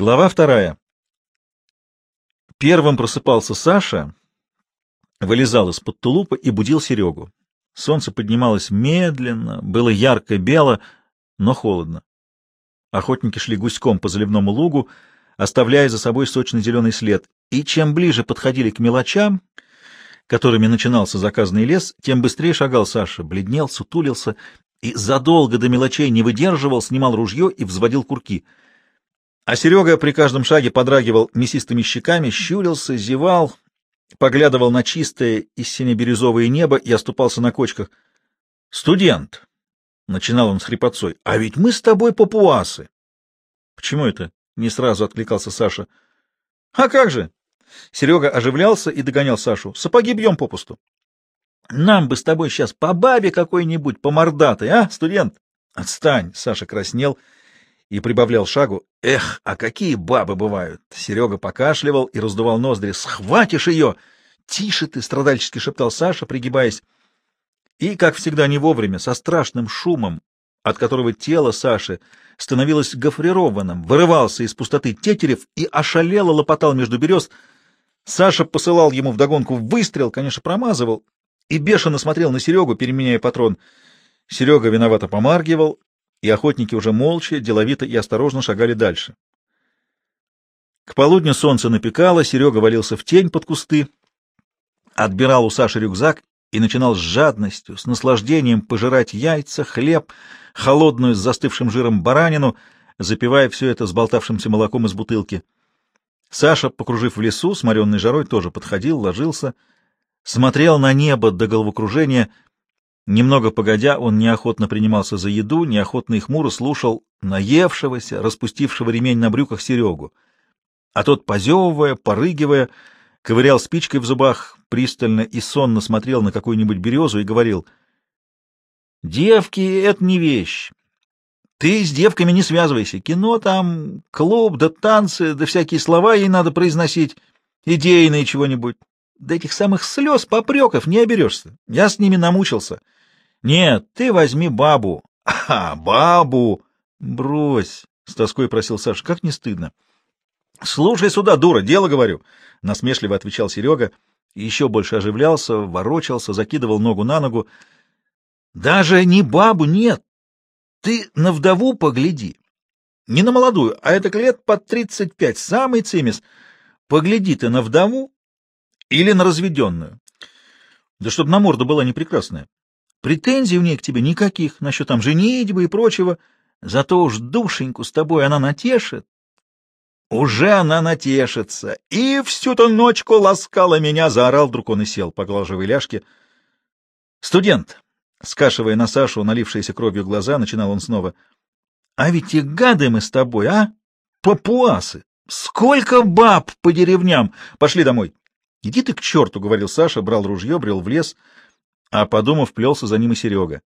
Глава вторая. Первым просыпался Саша, вылезал из-под тулупа и будил Серегу. Солнце поднималось медленно, было ярко-бело, но холодно. Охотники шли гуськом по заливному лугу, оставляя за собой сочно-зеленый след, и чем ближе подходили к мелочам, которыми начинался заказанный лес, тем быстрее шагал Саша, бледнел, сутулился и задолго до мелочей не выдерживал, снимал ружье и взводил курки — а Серега при каждом шаге подрагивал мясистыми щеками, щурился, зевал, поглядывал на чистое и сине-бирюзовое небо и оступался на кочках. — Студент! — начинал он с хрипотцой. — А ведь мы с тобой папуасы! — Почему это? — не сразу откликался Саша. — А как же? Серега оживлялся и догонял Сашу. — Сапоги бьем попусту. — Нам бы с тобой сейчас по бабе какой-нибудь, по мордатой, а, студент? — Отстань! — Саша краснел и прибавлял шагу. Эх, а какие бабы бывают! Серега покашливал и раздувал ноздри. Схватишь ее! Тише ты! страдальчески шептал Саша, пригибаясь. И, как всегда, не вовремя, со страшным шумом, от которого тело Саши становилось гофрированным, вырывался из пустоты тетерев и ошалело лопотал между берез. Саша посылал ему вдогонку выстрел, конечно, промазывал, и бешено смотрел на Серегу, переменяя патрон. Серега виновато помаргивал, и охотники уже молча, деловито и осторожно шагали дальше. К полудню солнце напекало, Серега валился в тень под кусты, отбирал у Саши рюкзак и начинал с жадностью, с наслаждением пожирать яйца, хлеб, холодную с застывшим жиром баранину, запивая все это сболтавшимся молоком из бутылки. Саша, покружив в лесу, сморенный жарой, тоже подходил, ложился, смотрел на небо до головокружения — Немного погодя, он неохотно принимался за еду, неохотно и хмуро слушал наевшегося, распустившего ремень на брюках Серегу. А тот, позевывая, порыгивая, ковырял спичкой в зубах, пристально и сонно смотрел на какую-нибудь березу и говорил, «Девки — это не вещь. Ты с девками не связывайся. Кино там, клуб, да танцы, да всякие слова ей надо произносить, идейные чего-нибудь. До этих самых слез, попреков не оберешься. Я с ними намучился». Нет, ты возьми бабу. А, бабу! Брось, с тоской просил Саша. Как не стыдно. Слушай сюда, дура, дело говорю, насмешливо отвечал Серега. Еще больше оживлялся, ворочался, закидывал ногу на ногу. Даже не бабу нет. Ты на вдову погляди. Не на молодую, а это лет под тридцать пять, самый цимис. Погляди ты на вдову или на разведенную. Да чтоб на морду была не прекрасная. Претензий у ней к тебе никаких насчет там женитьбы и прочего. Зато уж душеньку с тобой она натешит. Уже она натешится. И всю-то ночку ласкала меня, заорал вдруг он и сел, поглаживая ляжки. Студент, скашивая на Сашу налившиеся кровью глаза, начинал он снова. А ведь и гады мы с тобой, а? Папуасы! Сколько баб по деревням! Пошли домой. Иди ты к черту, — говорил Саша, брал ружье, брел в лес — а, подумав, плелся за ним и Серега.